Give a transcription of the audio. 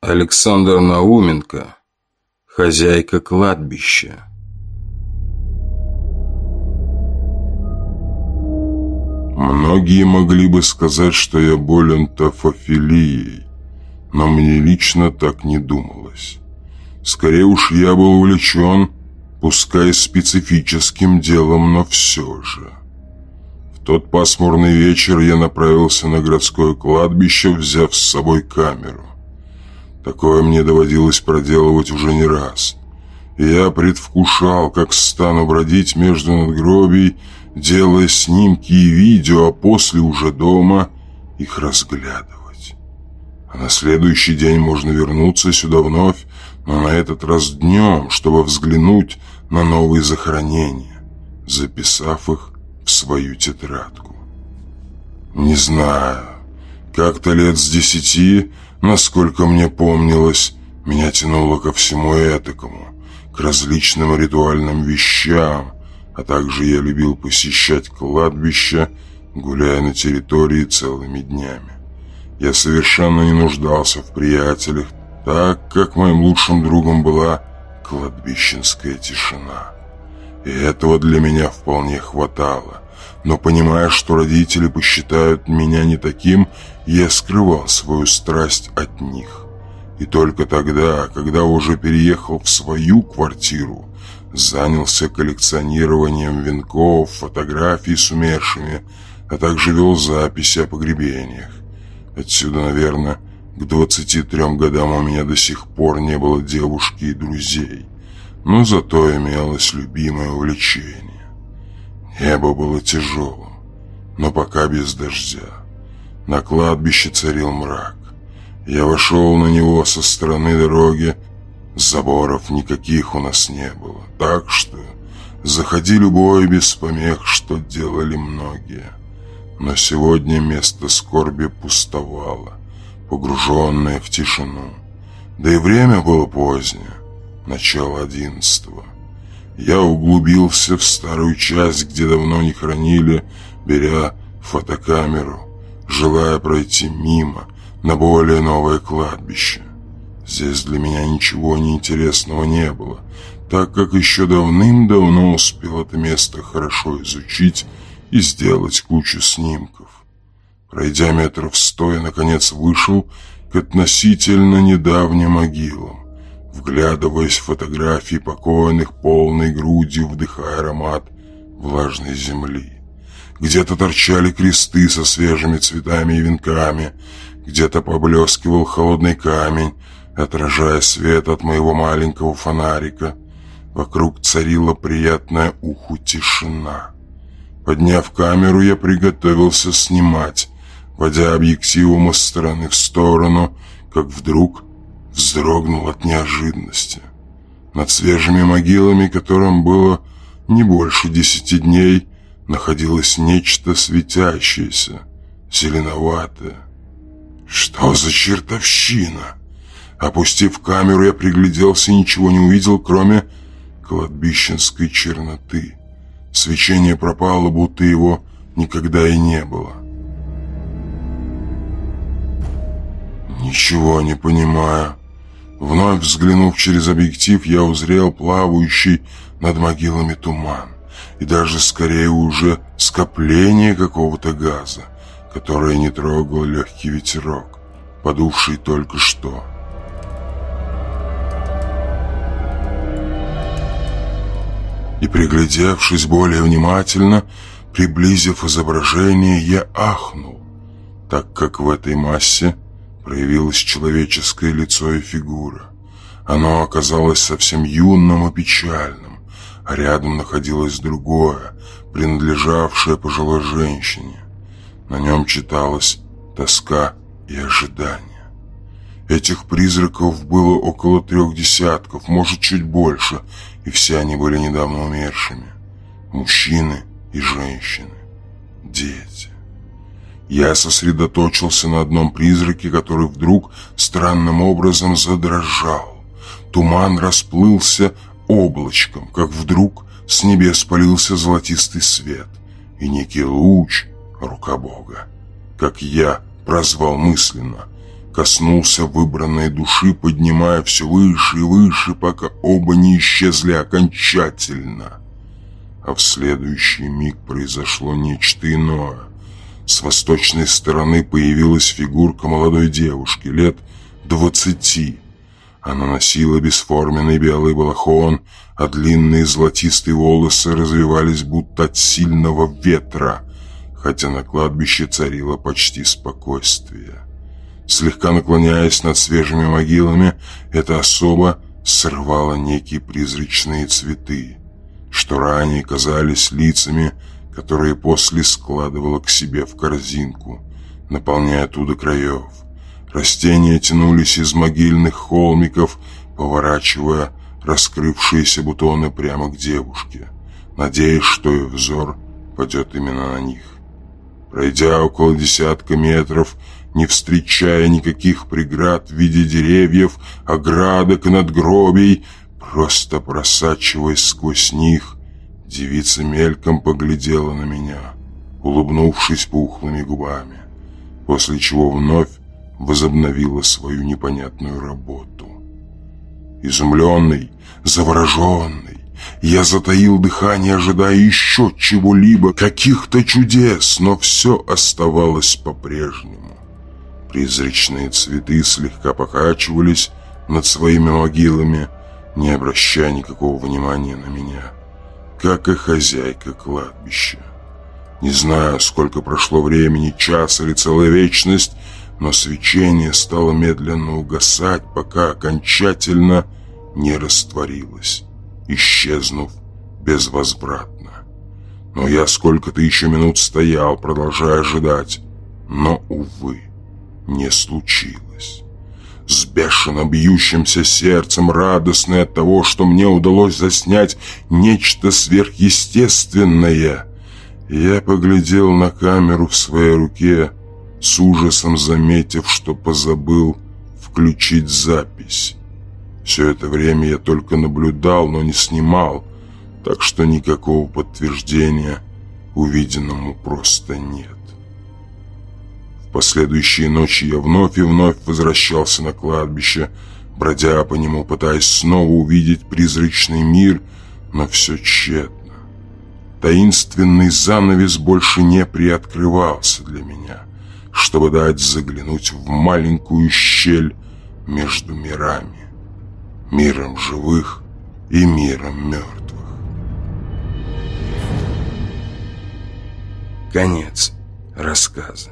Александр Науменко, хозяйка кладбища. Многие могли бы сказать, что я болен тофофилией, но мне лично так не думалось. Скорее уж я был увлечен, пускай специфическим делом, но все же. В тот пасмурный вечер я направился на городское кладбище, взяв с собой камеру. Такое мне доводилось проделывать уже не раз. Я предвкушал, как стану бродить между надгробий, делая снимки и видео, а после уже дома их разглядывать. А на следующий день можно вернуться сюда вновь, но на этот раз днем, чтобы взглянуть на новые захоронения, записав их в свою тетрадку. Не знаю, как-то лет с десяти, насколько мне помнилось, меня тянуло ко всему этакому, к различным ритуальным вещам, а также я любил посещать кладбища, гуляя на территории целыми днями. Я совершенно не нуждался в приятелях, так как моим лучшим другом была кладбищенская тишина. И этого для меня вполне хватало. Но понимая, что родители посчитают меня не таким, я скрывал свою страсть от них. И только тогда, когда уже переехал в свою квартиру, занялся коллекционированием венков, фотографий с умершими, а также вел записи о погребениях. Отсюда, наверное, к 23 годам у меня до сих пор не было девушки и друзей, но зато имелось любимое увлечение. Небо было тяжелым, но пока без дождя. На кладбище царил мрак. Я вошел на него со стороны дороги, Заборов никаких у нас не было, так что заходи любой без помех, что делали многие. Но сегодня место скорби пустовало, погруженное в тишину. Да и время было позднее, начало одиннадцатого. Я углубился в старую часть, где давно не хранили, беря фотокамеру, желая пройти мимо на более новое кладбище. Здесь для меня ничего неинтересного не было, так как еще давным-давно успел это место хорошо изучить и сделать кучу снимков. Пройдя метров сто, я, наконец, вышел к относительно недавним могилам, вглядываясь в фотографии покойных полной грудью, вдыхая аромат влажной земли. Где-то торчали кресты со свежими цветами и венками, где-то поблескивал холодный камень, отражая свет от моего маленького фонарика. Вокруг царила приятная уху тишина. Подняв камеру, я приготовился снимать, водя объективом из стороны в сторону, как вдруг вздрогнул от неожиданности. Над свежими могилами, которым было не больше десяти дней, находилось нечто светящееся, зеленоватое. Что за чертовщина? Опустив камеру, я пригляделся и ничего не увидел, кроме кладбищенской черноты. Свечение пропало, будто его никогда и не было. Ничего не понимаю. Вновь взглянув через объектив, я узрел плавающий над могилами туман. И даже скорее уже скопление какого-то газа, которое не трогал легкий ветерок, подувший только что. и, приглядевшись более внимательно, приблизив изображение, я ахнул, так как в этой массе проявилось человеческое лицо и фигура. Оно оказалось совсем юным и печальным, а рядом находилось другое, принадлежавшее пожилой женщине. На нем читалась тоска и ожидание. Этих призраков было около трех десятков, может, чуть больше, и все они были недавно умершими. Мужчины и женщины, дети. Я сосредоточился на одном призраке, который вдруг странным образом задрожал. Туман расплылся облачком, как вдруг с небес полился золотистый свет, и некий луч, рука Бога, как я прозвал мысленно – коснулся выбранной души, поднимая все выше и выше, пока оба не исчезли окончательно. А в следующий миг произошло нечто иное. С восточной стороны появилась фигурка молодой девушки, лет двадцати. Она носила бесформенный белый балахон, а длинные золотистые волосы развивались будто от сильного ветра, хотя на кладбище царило почти спокойствие. Слегка наклоняясь над свежими могилами, эта особа сорвала некие призрачные цветы, что ранее казались лицами, которые после складывала к себе в корзинку, наполняя ту до краев. Растения тянулись из могильных холмиков, поворачивая раскрывшиеся бутоны прямо к девушке, надеясь, что ее взор падет именно на них. Пройдя около десятка метров, не встречая никаких преград в виде деревьев, оградок и надгробий, просто просачиваясь сквозь них, девица мельком поглядела на меня, улыбнувшись пухлыми губами, после чего вновь возобновила свою непонятную работу. Изумленный, завороженный, я затаил дыхание, ожидая еще чего-либо, каких-то чудес, но все оставалось по-прежнему. Призрачные цветы слегка покачивались над своими могилами, не обращая никакого внимания на меня, как и хозяйка кладбища. Не знаю, сколько прошло времени, час или целая вечность, но свечение стало медленно угасать, пока окончательно не растворилось, исчезнув безвозвратно. Но я сколько-то еще минут стоял, продолжая ожидать, но, увы, не случилось. С бешено бьющимся сердцем, радостный от того, что мне удалось заснять нечто сверхъестественное, я поглядел на камеру в своей руке, с ужасом заметив, что позабыл включить запись. Все это время я только наблюдал, но не снимал, так что никакого подтверждения увиденному просто нет. Последующие ночи я вновь и вновь возвращался на кладбище, бродя по нему, пытаясь снова увидеть призрачный мир, но все тщетно. Таинственный занавес больше не приоткрывался для меня чтобы дать заглянуть в маленькую щель между мирами, миром живых и миром мертвых. Конец рассказа.